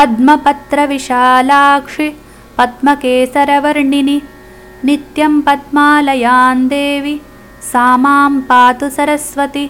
पद्मपत्रविशालाक्षि पद्मकेसरवर्णिनि नित्यं पद्मालयान् देवि सा मां पातु सरस्वती।